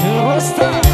to a star.